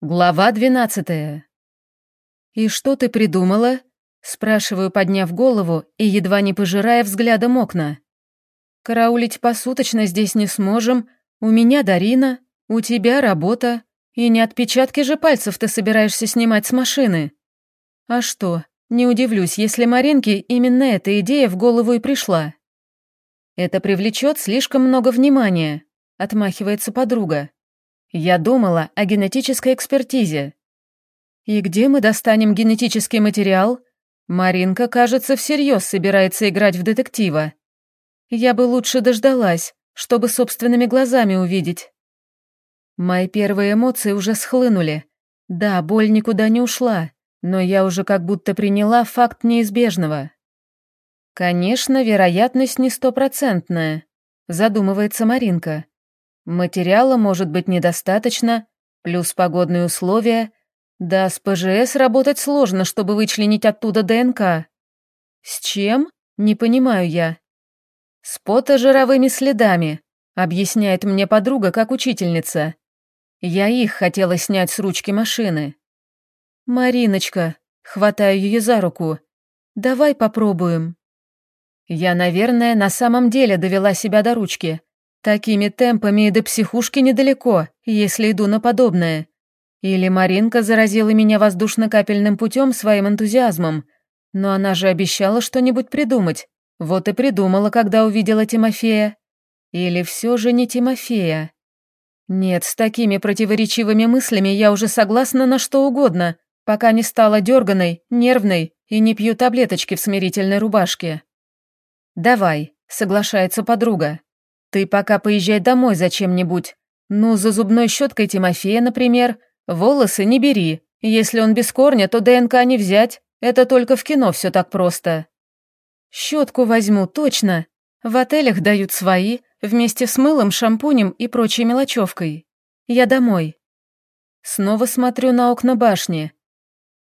Глава двенадцатая. «И что ты придумала?» Спрашиваю, подняв голову и едва не пожирая взглядом окна. «Караулить посуточно здесь не сможем. У меня Дарина, у тебя работа. И не отпечатки же пальцев ты собираешься снимать с машины. А что, не удивлюсь, если Маринке именно эта идея в голову и пришла. Это привлечет слишком много внимания», — отмахивается подруга. Я думала о генетической экспертизе. И где мы достанем генетический материал? Маринка, кажется, всерьез собирается играть в детектива. Я бы лучше дождалась, чтобы собственными глазами увидеть. Мои первые эмоции уже схлынули. Да, боль никуда не ушла, но я уже как будто приняла факт неизбежного. Конечно, вероятность не стопроцентная, задумывается Маринка. Материала может быть недостаточно, плюс погодные условия. Да, с ПЖС работать сложно, чтобы вычленить оттуда ДНК. С чем? Не понимаю я. С потожировыми следами, объясняет мне подруга как учительница. Я их хотела снять с ручки машины. Мариночка, хватаю ее за руку. Давай попробуем. Я, наверное, на самом деле довела себя до ручки. Такими темпами и до психушки недалеко, если иду на подобное. Или Маринка заразила меня воздушно-капельным путем своим энтузиазмом. Но она же обещала что-нибудь придумать. Вот и придумала, когда увидела Тимофея. Или все же не Тимофея. Нет, с такими противоречивыми мыслями я уже согласна на что угодно, пока не стала дерганой, нервной и не пью таблеточки в смирительной рубашке. «Давай», — соглашается подруга. Ты пока поезжай домой зачем-нибудь. Ну, за зубной щеткой Тимофея, например. Волосы не бери. Если он без корня, то ДНК не взять. Это только в кино все так просто. Щетку возьму, точно. В отелях дают свои, вместе с мылом, шампунем и прочей мелочевкой. Я домой. Снова смотрю на окна башни.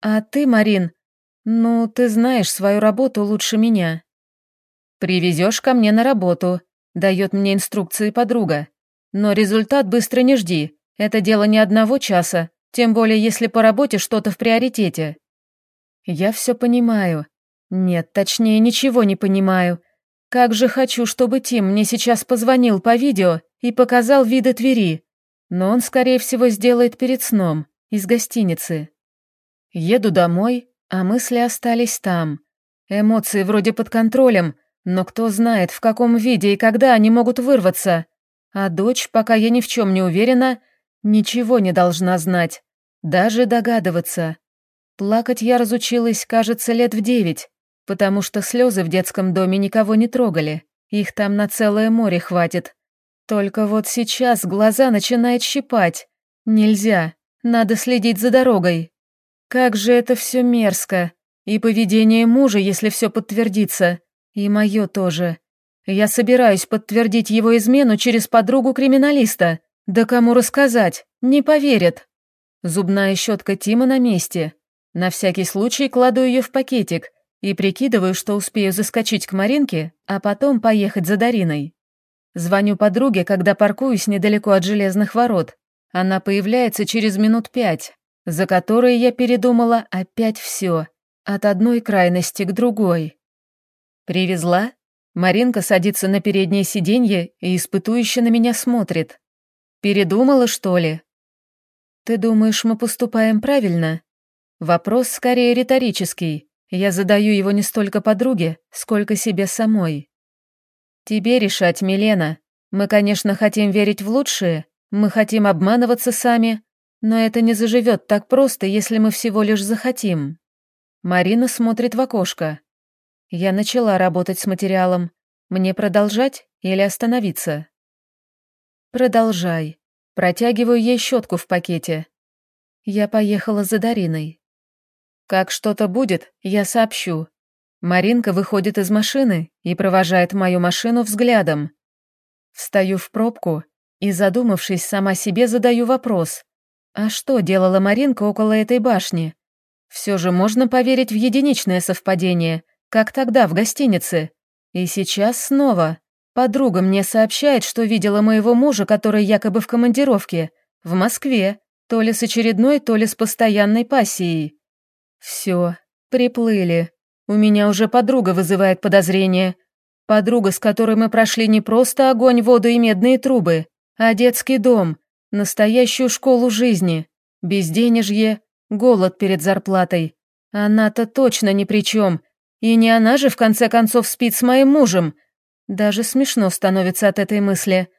А ты, Марин, ну, ты знаешь свою работу лучше меня. Привезешь ко мне на работу, Дает мне инструкции подруга. Но результат быстро не жди. Это дело не одного часа, тем более если по работе что-то в приоритете. Я все понимаю. Нет, точнее, ничего не понимаю. Как же хочу, чтобы Тим мне сейчас позвонил по видео и показал виды Твери. Но он, скорее всего, сделает перед сном, из гостиницы. Еду домой, а мысли остались там. Эмоции вроде под контролем, но кто знает, в каком виде и когда они могут вырваться. А дочь, пока я ни в чем не уверена, ничего не должна знать, даже догадываться. Плакать я разучилась, кажется, лет в девять, потому что слезы в детском доме никого не трогали, их там на целое море хватит. Только вот сейчас глаза начинает щипать. Нельзя, надо следить за дорогой. Как же это все мерзко. И поведение мужа, если все подтвердится. И мое тоже. Я собираюсь подтвердить его измену через подругу-криминалиста. Да кому рассказать? Не поверят. Зубная щетка Тима на месте. На всякий случай кладу ее в пакетик и прикидываю, что успею заскочить к Маринке, а потом поехать за Дариной. Звоню подруге, когда паркуюсь недалеко от железных ворот. Она появляется через минут пять, за которые я передумала опять все, от одной крайности к другой. «Привезла?» Маринка садится на переднее сиденье и испытующе на меня смотрит. «Передумала, что ли?» «Ты думаешь, мы поступаем правильно?» Вопрос скорее риторический. Я задаю его не столько подруге, сколько себе самой. «Тебе решать, Милена. Мы, конечно, хотим верить в лучшее, мы хотим обманываться сами, но это не заживет так просто, если мы всего лишь захотим». Марина смотрит в окошко. Я начала работать с материалом. Мне продолжать или остановиться? Продолжай. Протягиваю ей щетку в пакете. Я поехала за Дариной. Как что-то будет, я сообщу. Маринка выходит из машины и провожает мою машину взглядом. Встаю в пробку и, задумавшись, сама себе задаю вопрос. А что делала Маринка около этой башни? Все же можно поверить в единичное совпадение, как тогда в гостинице. И сейчас снова. Подруга мне сообщает, что видела моего мужа, который якобы в командировке, в Москве, То ли с очередной, то ли с постоянной пассией. Все, приплыли. У меня уже подруга вызывает подозрение. Подруга, с которой мы прошли не просто огонь, воду и медные трубы, а детский дом, настоящую школу жизни, безденежье, голод перед зарплатой. Она-то точно ни при чем. И не она же в конце концов спит с моим мужем. Даже смешно становится от этой мысли.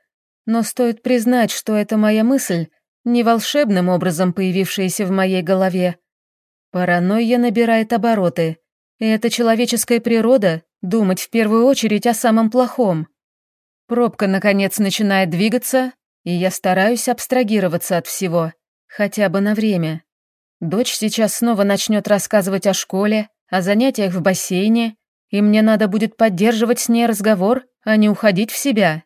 Но стоит признать, что эта моя мысль не волшебным образом появившаяся в моей голове. Паранойя набирает обороты. И это человеческая природа — думать в первую очередь о самом плохом. Пробка, наконец, начинает двигаться, и я стараюсь абстрагироваться от всего, хотя бы на время. Дочь сейчас снова начнет рассказывать о школе, о занятиях в бассейне, и мне надо будет поддерживать с ней разговор, а не уходить в себя.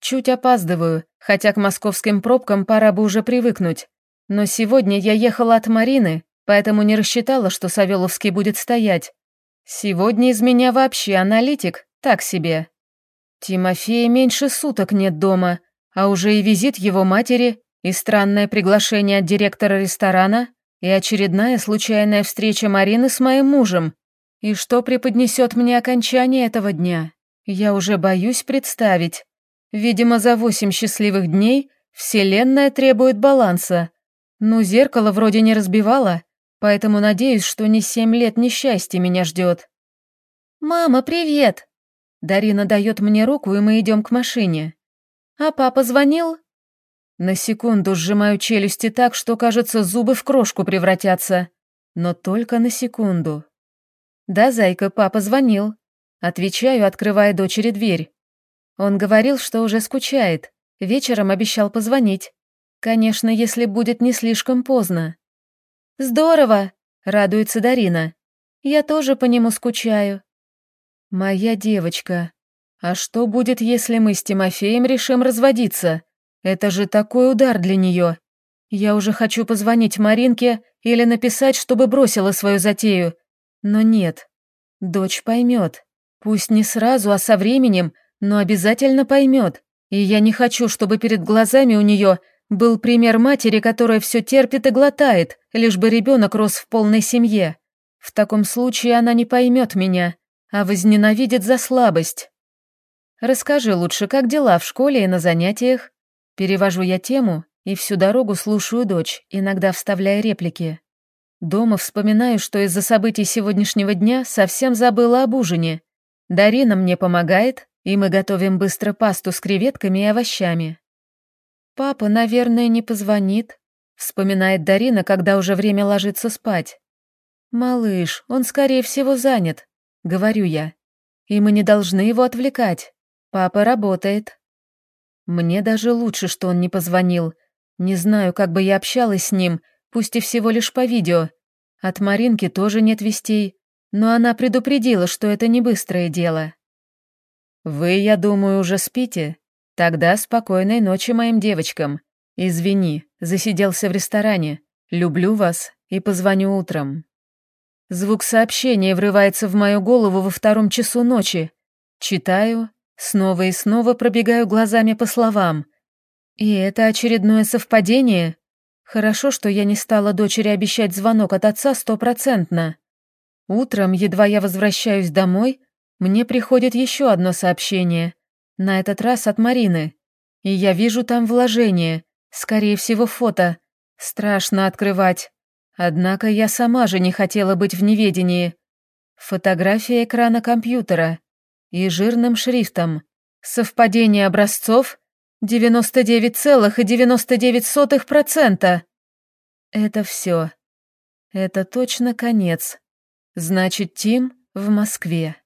Чуть опаздываю, хотя к московским пробкам пора бы уже привыкнуть. Но сегодня я ехала от Марины, поэтому не рассчитала, что Савеловский будет стоять, Сегодня из меня вообще аналитик, так себе. Тимофея меньше суток нет дома, а уже и визит его матери, и странное приглашение от директора ресторана, и очередная случайная встреча Марины с моим мужем. И что преподнесет мне окончание этого дня? Я уже боюсь представить. Видимо, за восемь счастливых дней Вселенная требует баланса. Ну, зеркало вроде не разбивало, Поэтому надеюсь, что не семь лет несчастья меня ждет. «Мама, привет!» Дарина дает мне руку, и мы идем к машине. «А папа звонил?» На секунду сжимаю челюсти так, что, кажется, зубы в крошку превратятся. Но только на секунду. «Да, зайка, папа звонил». Отвечаю, открывая дочери дверь. Он говорил, что уже скучает. Вечером обещал позвонить. Конечно, если будет не слишком поздно. «Здорово!» — радуется Дарина. «Я тоже по нему скучаю». «Моя девочка. А что будет, если мы с Тимофеем решим разводиться? Это же такой удар для нее. Я уже хочу позвонить Маринке или написать, чтобы бросила свою затею. Но нет. Дочь поймет. Пусть не сразу, а со временем, но обязательно поймет. И я не хочу, чтобы перед глазами у нее был пример матери, которая все терпит и глотает, лишь бы ребенок рос в полной семье. В таком случае она не поймет меня, а возненавидит за слабость. Расскажи лучше, как дела в школе и на занятиях? Перевожу я тему и всю дорогу слушаю дочь, иногда вставляя реплики. Дома вспоминаю, что из-за событий сегодняшнего дня совсем забыла об ужине. Дарина мне помогает, и мы готовим быстро пасту с креветками и овощами. «Папа, наверное, не позвонит», — вспоминает Дарина, когда уже время ложиться спать. «Малыш, он, скорее всего, занят», — говорю я. «И мы не должны его отвлекать. Папа работает». Мне даже лучше, что он не позвонил. Не знаю, как бы я общалась с ним, пусть и всего лишь по видео. От Маринки тоже нет вестей, но она предупредила, что это не быстрое дело. «Вы, я думаю, уже спите?» Тогда спокойной ночи моим девочкам. Извини, засиделся в ресторане. Люблю вас и позвоню утром. Звук сообщения врывается в мою голову во втором часу ночи. Читаю, снова и снова пробегаю глазами по словам. И это очередное совпадение? Хорошо, что я не стала дочери обещать звонок от отца стопроцентно. Утром, едва я возвращаюсь домой, мне приходит еще одно сообщение — на этот раз от Марины. И я вижу там вложение, скорее всего, фото. Страшно открывать. Однако я сама же не хотела быть в неведении. Фотография экрана компьютера. И жирным шрифтом. Совпадение образцов 99,99%. Это все. Это точно конец. Значит, Тим в Москве.